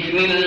بسم الله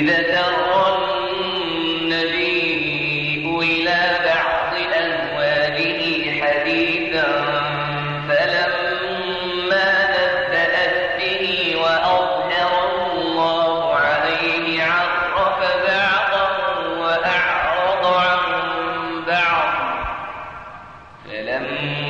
إذا النبي إلى بعض حديثا فلما به وأظهر الله عليه عرف وأعرض بعضا فلما